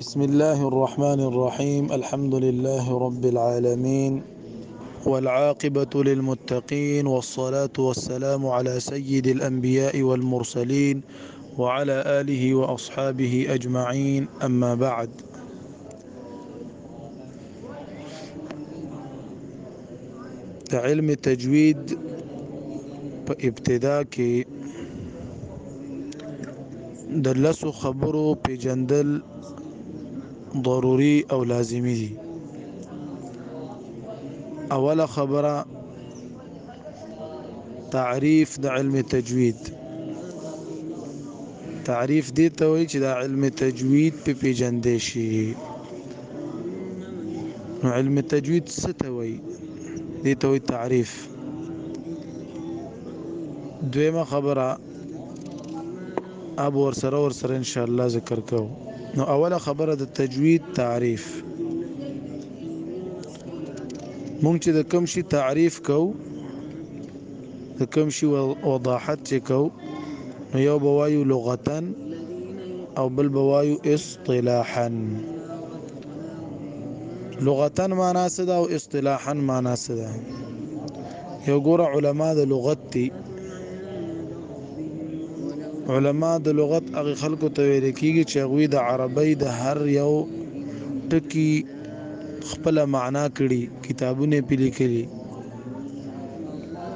بسم الله الرحمن الرحيم الحمد لله رب العالمين والعاقبة للمتقين والصلاة والسلام على سيد الأنبياء والمرسلين وعلى آله وأصحابه أجمعين أما بعد د علم تجوید په ابتدا کې د لسو خبرو پیجندل ضروری او لازمی دي اوله خبره تعریف د علم تجوید تعریف دي ته وایي چې د علم تجوید په پیجندې شي نو علم تجوید څه ته وایي دې ته وایي تعریف دویمه خبره اب ورسره ورسره ان شاء الله ذکر کو نو اوله خبره د تجوید تعریف مونږ چې د کوم شي تعریف کو د کوم شي وضاحت چې کو نو یو بوایو لغتن او بل بوایو اس اصطلاحا لغتن معنا څه ده او اصطلاحا معنا څه ده یو ګوره علما د لغت دي علما د لغت هغه خلکو ته ویل کیږي چې هغوی د عربی د هر یو ټکی خپل معنا کړي کتابونه پلي کړي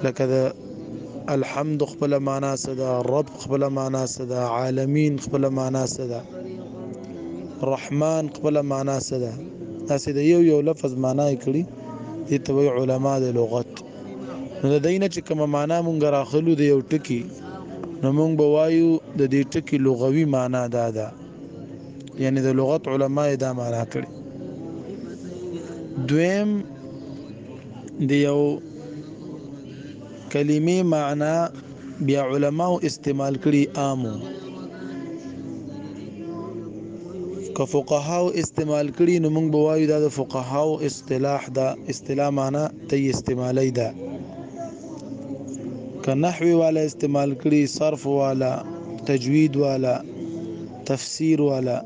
لکه د الحمد خپل معنا څه ده رب خپل معنا څه ده عالمین خپل معنا څه ده رحمان خپل معنا څه ده تاسو د یو یو لفظ معنا یې کړی دي ته وی علما د لغت نو د دینه چې کومه معنا مونږ راخلو د یو ټکی نو مونږ به وایو د دې ټکی لغوي معنا دا ده یعنی د لغت علما یې دا معنا کړی دویم د یو کلمې معنا بیا علماو استعمال کړي عامو که فقهاو استعمال کړي نو موږ به وایو دا د فقهاو اصطلاح ده اصطلاح معنا ته استعمالي ده که نحوی والا استعمال کړي صرف والا تجوید والا تفسیر والا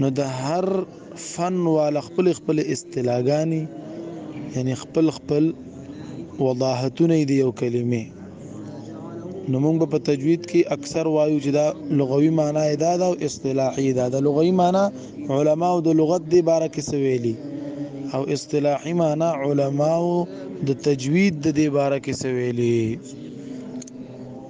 نو د هر فن والا خپل خپل اصطلاحګانی یعنی خپل خپل وضاحتونه دی یو کلمه نو موږ په تجوید کې اکثر وایو چې دا لغوي معنی دا ده او اصطلاحي دا ده لغوي معنی علما او د لغت دی باره کې سویلی او اصطلاحي معنی علما او د تجوید د دی باره کې سویلی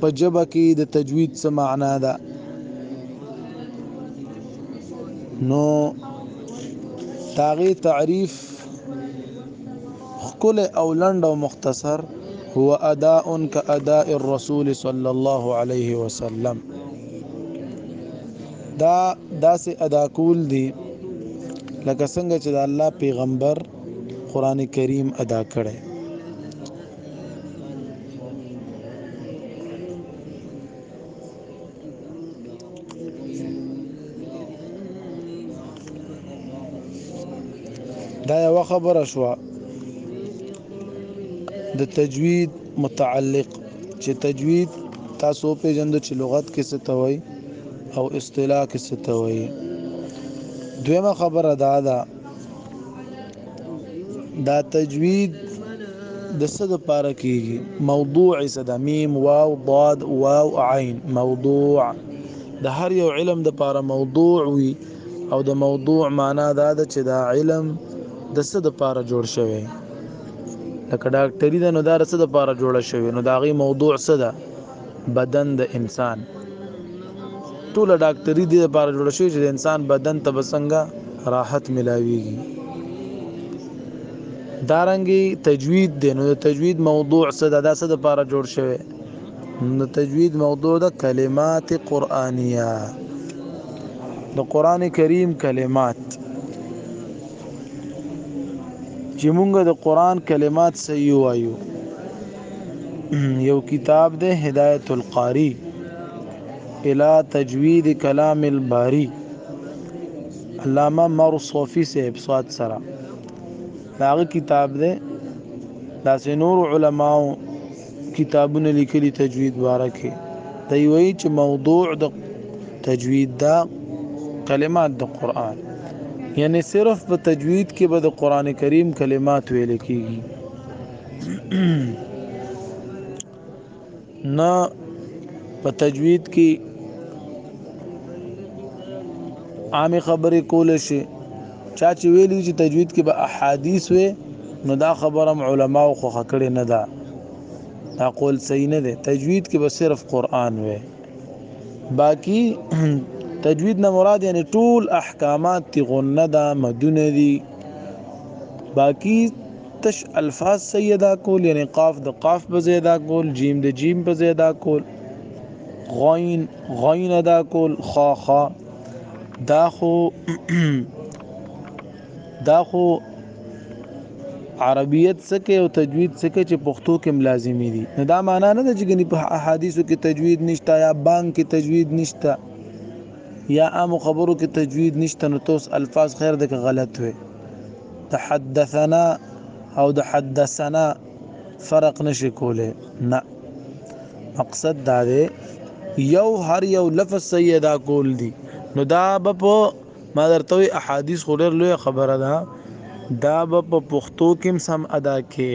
په جبه کې د تجوید څه معنا ده نو تاغي تعریف خکل او لند او مختصر هو اداء كاداء الرسول صلی الله علیه وسلم دا داسې ادا کول دي لکه څنګه چې د الله پیغمبر قران کریم ادا کړي دا یو خبره شو د تجوید متعلق چې تجوید تاسو په جند چې لغت کې څه توي او اصطلاح کې څه توي دویمه خبره دا ده دا تجوید د څه د پاره کیږي موضوع څه د میم واو ضاد واو عین موضوع د هر یو علم د پاره موضوع وي او د موضوع معنا دا ده چې دا علم د څه د پاره جوړ شوی لکه ډاکټری د نو دا څه د پاره جوړ شوی نو دا غي موضوع څه ده بدن د انسان ټوله ډاکټري دې لپاره جوړه شوې چې د انسان بدن ته به څنګه راحت ملاويږي دارنګي تجوید دی نو د تجوید موضوع څه ده دا څه د لپاره جوړ شوی نو تجوید موضوع ده کلمات قرآنیه د قرآن کریم کلمات چې مونږ د قرآن کلمات صحیح وایو یو کتاب دی هدایت القاری الى تجوید کلام الباری علامه مر صوفی صاحب صاد سره داغه کتاب دی دا نور علماو کتابونه لیکلي تجوید باره کې دی وایي چې موضوع د تجوید دا کلمات د قران یعنی صرف په تجوید کې به د قران کریم کلمات ویل کیږي نه په تجوید کې عام خبرې کول شي چا چې ویلي چې تجوید کې به احادیث وي نو دا خبره علما او خو خکړې نه ده دا قول صحیح نه ده تجوید کې به صرف قران وي باقی تجوید نه مراد یعنی ټول احکامات تی غنه ده مدونه دي باقی تش الفاظ صحیح ادا کول یعنی قاف د قاف په ځای ادا کول جیم د جیم په ځای ادا کول غین غین ادا کول خا خا دا خو دا خو عربیت سکه او تجوید سکه چې پښتو کې لازمی دي نو دا معنا نه ده چې ګنې په احادیثو کې تجوید نشته یا بانک کې تجوید نشته یا عام خبرو کې تجوید نشته نو توس الفاظ خیر ده که غلط وي د حدثنا او د حدثنا فرق نشي کوله نه مقصد دا دی یو هر یو لفظ صحیح ادا کول دي نو دا په ما درته وی احادیث خو ډېر لوی خبره ده دا به په پښتو کې سم ادا کې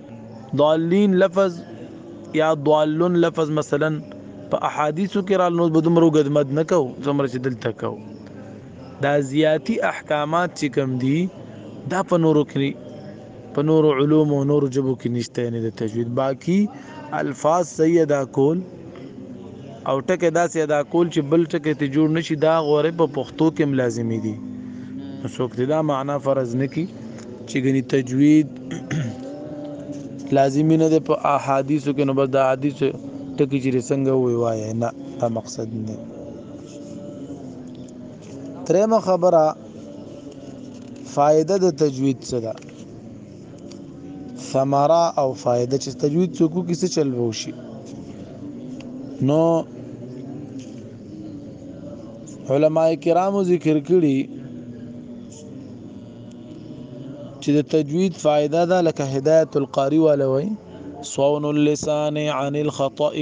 ضالین لفظ یا ضالون لفظ مثلا په احادیثو کې رال نو بدمرو غدمت نه کو زمره چې دلته کو دا زیاتی احکامات چې کم دي دا په نورو کې په نورو علوم او نورو جبو کې نشته نه د تجوید باقی الفاظ صحیح ادا کول او ټکه داسې ادا کول چې بل ټکه ته جوړ نشي دا غوره په پښتو کې لازمي دي نو څوک دا معنا فرض نکي چې غني تجوید لازمي نه ده په احادیثو کې نو بس د احادیث ټکی چې څنګه وي وای نه دا مقصد نه ترېمه خبره فائدہ د تجوید څه ده ثمره او فائده چې تجوید څوک کی څه چل وشي نو علما کرامو ذکر کړي چې د تجوید فائده ده لکه هدایت القاری والا وای صون اللسان عن الخطأ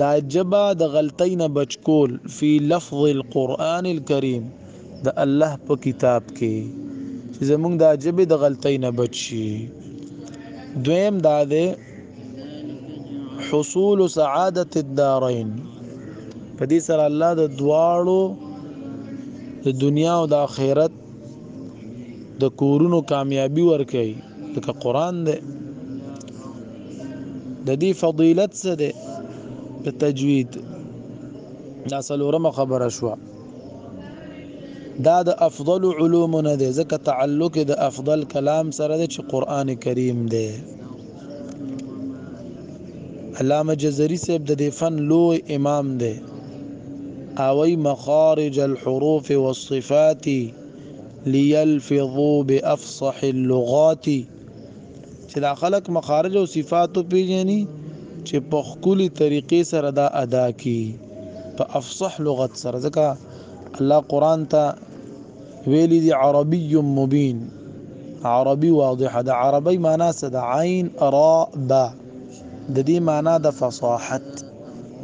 دا جبا د غلطۍ نه بچکول فی لفظ القرآن الكریم د الله په کتاب کې چې زمونږ د ژبې د غلطۍ نه بچ شي دویم دا دی حصول سعادت الدارین په دې سره الله د دواړو د دنیا او د آخرت د کورونو کامیابی ورکړي لکه قران دی د دې فضیلت څه دی د تجوید دا څلورمه خبره شوه دا د افضل علوم نه دی ځکه تعلق د افضل کلام سره دی چې قران کریم دی علامه جزری صاحب د دې فن لوی امام دی اوی مخارج الحروف والصفات ليلفظوا بافصح اللغات چې دا خلک مخارج او صفات وپېژني چې په ښکلي طریقې سره دا ادا کړي په افصح لغت سره ځکه الله قرآن ته ویلي دي عربي مبین عربي واضحه د عربي معنا څه ده عین را با د دې معنا د فصاحت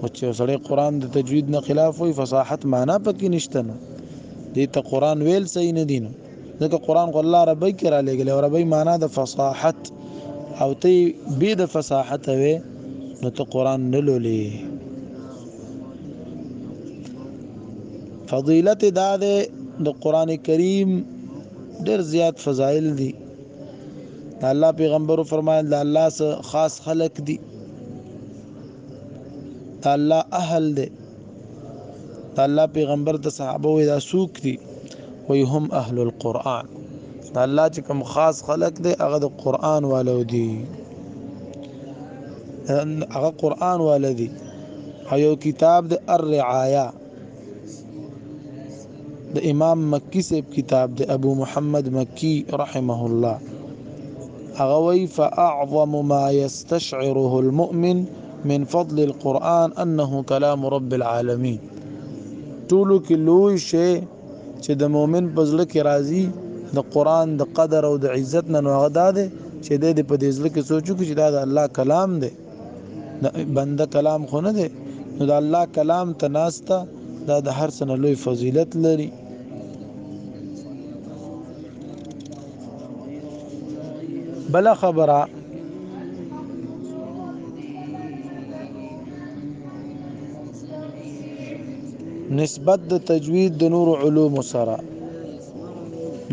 او چې سړی قران د تجوید نه خلاف وي فصاحت معنا پکې نشته نو دې ته قران ویل صحیح نه دي نو ځکه قران خو الله ربي کې را لېږلی او ربي معنا د فصاحت او ته به د فصاحت وې نو ته قران نه لولې فضیلت دا ده د قران کریم ډېر زیات فضایل دي الله پیغمبر فرمایل د الله سره خاص خلق دي الله اهل دي د الله پیغمبر ته صحابه وې دا سوق دي وي هم اهل القرآن د الله چې کوم خاص خلق دی هغه د قرآن والو دي هغه قرآن والو دي او یو کتاب د الرعایا د امام مکی صاحب کتاب د ابو محمد مکی رحمه الله هغه وی فاعظم ما يستشعره المؤمن من فضل القرآن انه كلام رب العالمين ټولو کې لوی شی چې د مؤمن په ځل کې راځي د قرآن د قدر او د عزت نه نو هغه ده چې د دې په دې ځل کې سوچو کې چې دا د الله کلام دی د بنده کلام خو نه دی نو د الله کلام ته ناسته دا د هر څه نه لوی فضیلت لري بل خبره نسبت د تجوید د نور علوم سره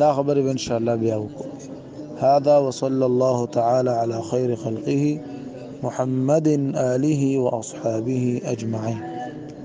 دا خبره ان شاء الله بیا وکړو هذا وصلى الله تعالى على خير خلقه محمد آله وأصحابه أجمعين